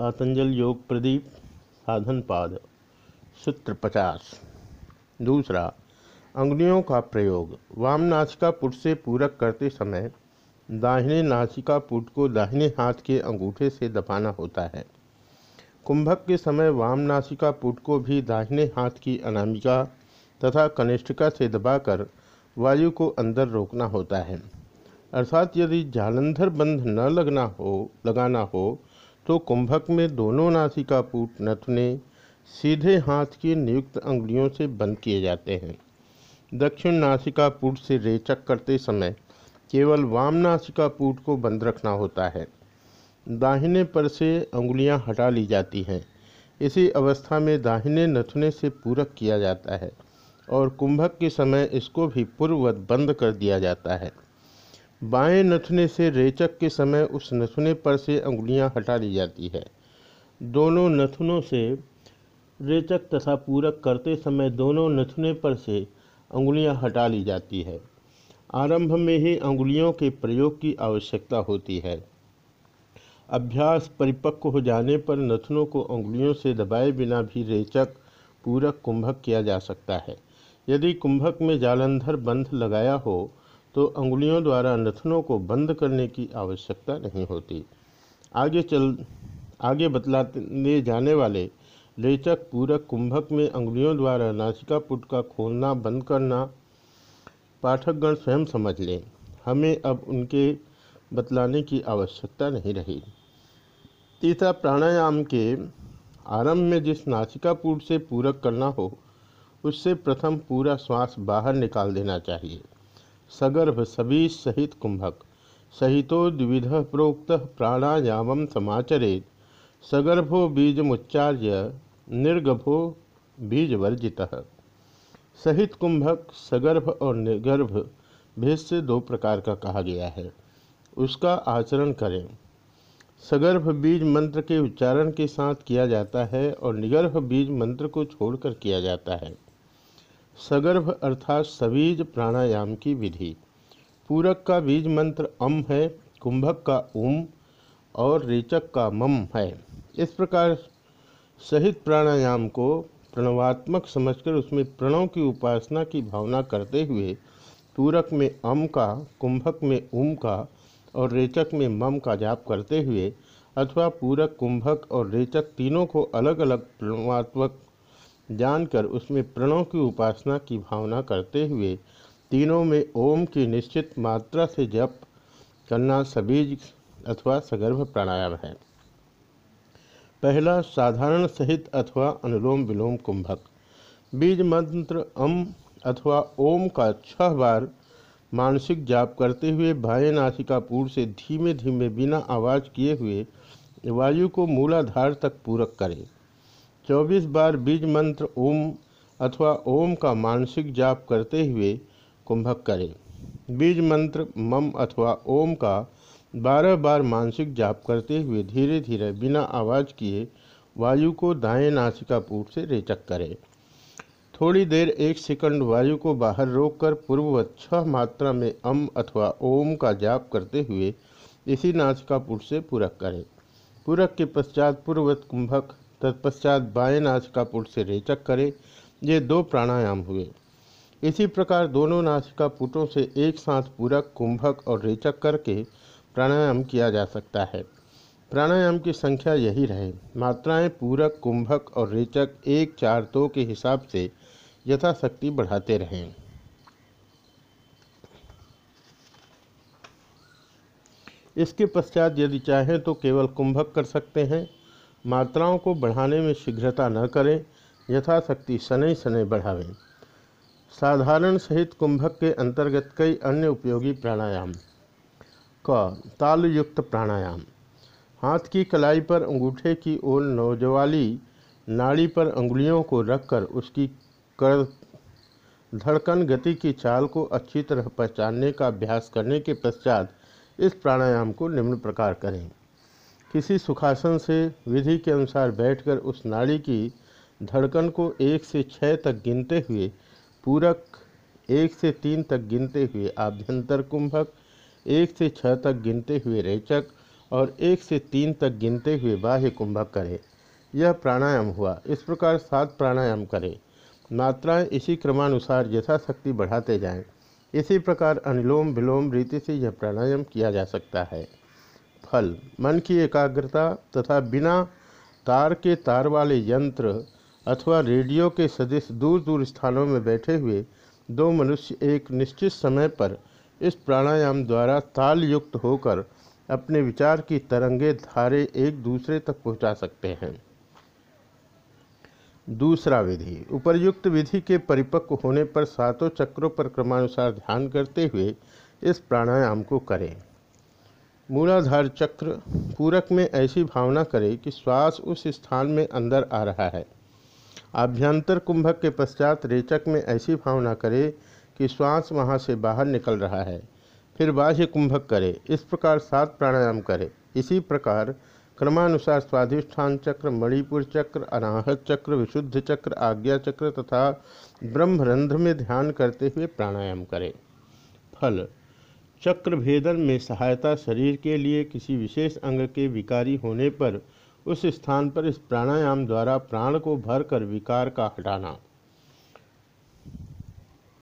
पातंजल योग प्रदीप, साधन पाद, सूत्र पचास। दूसरा, अंगुलियों का प्रयोग। वाम नासिका पुट से पूरक करते समय दाहिने नासिका पुट को दाहिने हाथ के अंगूठे से दबाना होता है। कुंभक के समय वाम नासिका पुट को भी दाहिने हाथ की अनामिका तथा कनिष्ठिका से दबाकर वायु को अंदर रोकना होता है। अर्थात यदि जालंधर बंध न लगना हो, लगाना हो तो कुंभक में दोनों नासिका पुट नथुने सीधे हाथ की नियुक्त अंगुलियों से बंद किए जाते हैं। दक्षिण नासिका पुट से रेचक करते समय केवल वाम नासिका पुट को बंद रखना होता है। दाहिने पर से अंगुलियाँ हटा ली जाती हैं। इसी अवस्था में दाहिने नथुने से पूरक किया जाता है और कुंभक के समय इसको भी पूर्ववत बंद कर दिया जाता है। बाएँ नथुने से रेचक के समय उस नथुने पर से अंगुलियाँ हटा ली जाती है। दोनों नथुनों से रेचक तथा पूरक करते समय दोनों नथुने पर से अंगुलियाँ हटा ली जाती है। आरंभ में ही अंगुलियों के प्रयोग की आवश्यकता होती है। अभ्यास परिपक्व हो जाने पर नथुनों को अंगुलियों से दबाए बिना भी रेचक, पूरक, कुंभक किया जा सकता है। यदि कुंभक में जालंधर बंध लगाया हो तो अंगुलियों द्वारा नथनों को बंद करने की आवश्यकता नहीं होती। आगे चल, आगे बतलाने जाने वाले रेचक पूरक कुंभक में अंगुलियों द्वारा नासिका पुट का खोलना, बंद करना, पाठकगण स्वयं समझ लें। हमें अब उनके बतलाने की आवश्यकता नहीं रही। तीसरा प्राणायाम के आरंभ में जिस नासिका पुट से पूरक करना हो, उससे प्रथम पूरा श्वास बाहर निकाल देना चाहिए। सगर्भ सभी सहित कुंभक। सहितो द्विध प्रोक्त प्राणायाम समाचरेत। सगर्भो बीजमुच्चार्य, निर्गभो बीजवर्जित। सहित कुंभक, सगर्भ और निर्गर्भ भेद से दो प्रकार का कहा गया है। उसका आचरण करें। सगर्भ बीज मंत्र के उच्चारण के साथ किया जाता है और निगर्भ बीज मंत्र को छोड़कर किया जाता है। सगर्भ अर्थात सबीज प्राणायाम की विधि। पूरक का बीज मंत्र अम है, कुंभक का उम और रेचक का मम है। इस प्रकार सहित प्राणायाम को प्रणवात्मक समझकर उसमें प्रणव की उपासना की भावना करते हुए पूरक में अम का, कुंभक में उम का और रेचक में मम का जाप करते हुए अथवा पूरक, कुंभक और रेचक तीनों को अलग अलग प्रणवात्मक जानकर उसमें प्रणव की उपासना की भावना करते हुए तीनों में ओम की निश्चित मात्रा से जप करना सबीज अथवा सगर्भ प्राणायाम है। पहला, साधारण सहित अथवा अनुलोम विलोम कुंभक। बीज मंत्र, अम अथवा ओम का छह बार मानसिक जाप करते हुए बाएँ नासिकापुर से धीमे धीमे बिना आवाज़ किए हुए वायु को मूलाधार तक पूरक करें। चौबीस बार बीज मंत्र ओम अथवा ओम का मानसिक जाप करते हुए कुंभक करें। बीज मंत्र मम अथवा ओम का बारह बार मानसिक जाप करते हुए धीरे धीरे बिना आवाज़ किए वायु को दाएँ नासिकापुट से रेचक करें। थोड़ी देर एक सेकंड वायु को बाहर रोककर पूर्ववत छह मात्रा में अम अथवा ओम का जाप करते हुए इसी नासिकापुट से पूरक करें। पूरक के पश्चात पूर्ववत कुंभक तत्पश्चात बाएँ नासिका पुट से रेचक करें, ये दो प्राणायाम हुए। इसी प्रकार दोनों नासिका पुटों से एक साथ पूरक कुंभक और रेचक करके प्राणायाम किया जा सकता है। प्राणायाम की संख्या यही रहे, मात्राएँ पूरक, कुंभक और रेचक एक चार दो के हिसाब से यथाशक्ति बढ़ाते रहें। इसके पश्चात यदि चाहें तो केवल कुंभक कर सकते हैं। मात्राओं को बढ़ाने में शीघ्रता न करें, यथाशक्ति शनै शनै बढ़ावें। साधारण सहित कुंभक के अंतर्गत कई अन्य उपयोगी प्राणायाम। क, तालयुक्त प्राणायाम। हाथ की कलाई पर अंगूठे की ओर नौजवाली नाड़ी पर अंगुलियों को रखकर उसकी कर, धड़कन गति की चाल को अच्छी तरह पहचानने का अभ्यास करने के पश्चात इस प्राणायाम को निम्न प्रकार करें। किसी सुखासन से विधि के अनुसार बैठकर उस नाड़ी की धड़कन को एक से छः तक गिनते हुए, पूरक एक से तीन तक गिनते हुए आभ्यंतर कुंभक, एक से छः तक गिनते हुए रेचक और एक से तीन तक गिनते हुए बाह्य कुंभक करें। यह प्राणायाम हुआ। इस प्रकार सात प्राणायाम करें। मात्राएँ इसी क्रमानुसार यथाशक्ति बढ़ाते जाएँ। इसी प्रकार अनुलोम विलोम रीति से यह प्राणायाम किया जा सकता है। फल, मन की एकाग्रता तथा बिना तार के तार वाले यंत्र अथवा रेडियो के सदस्य दूर दूर स्थानों में बैठे हुए दो मनुष्य एक निश्चित समय पर इस प्राणायाम द्वारा ताल युक्त होकर अपने विचार की तरंगे धारे एक दूसरे तक पहुँचा सकते हैं। दूसरा विधि, उपर्युक्त विधि के परिपक्व होने पर सातों चक्रों पर क्रमानुसार ध्यान करते हुए इस प्राणायाम को करें। मूलाधार चक्र पूरक में ऐसी भावना करे कि श्वास उस स्थान में अंदर आ रहा है। आभ्यंतर कुंभक के पश्चात रेचक में ऐसी भावना करे कि श्वास वहाँ से बाहर निकल रहा है। फिर बाह्य कुंभक करे, इस प्रकार सात प्राणायाम करे। इसी प्रकार क्रमानुसार स्वाधिष्ठान चक्र, मणिपुर चक्र, अनाहत चक्र, विशुद्ध चक्र, आज्ञा चक्र तथा ब्रह्मरंध्र में ध्यान करते हुए प्राणायाम करें। फल चक्र भेदन में सहायता शरीर के लिए किसी विशेष अंग के विकारी होने पर उस स्थान पर इस प्राणायाम द्वारा प्राण को भरकर विकार का हटाना।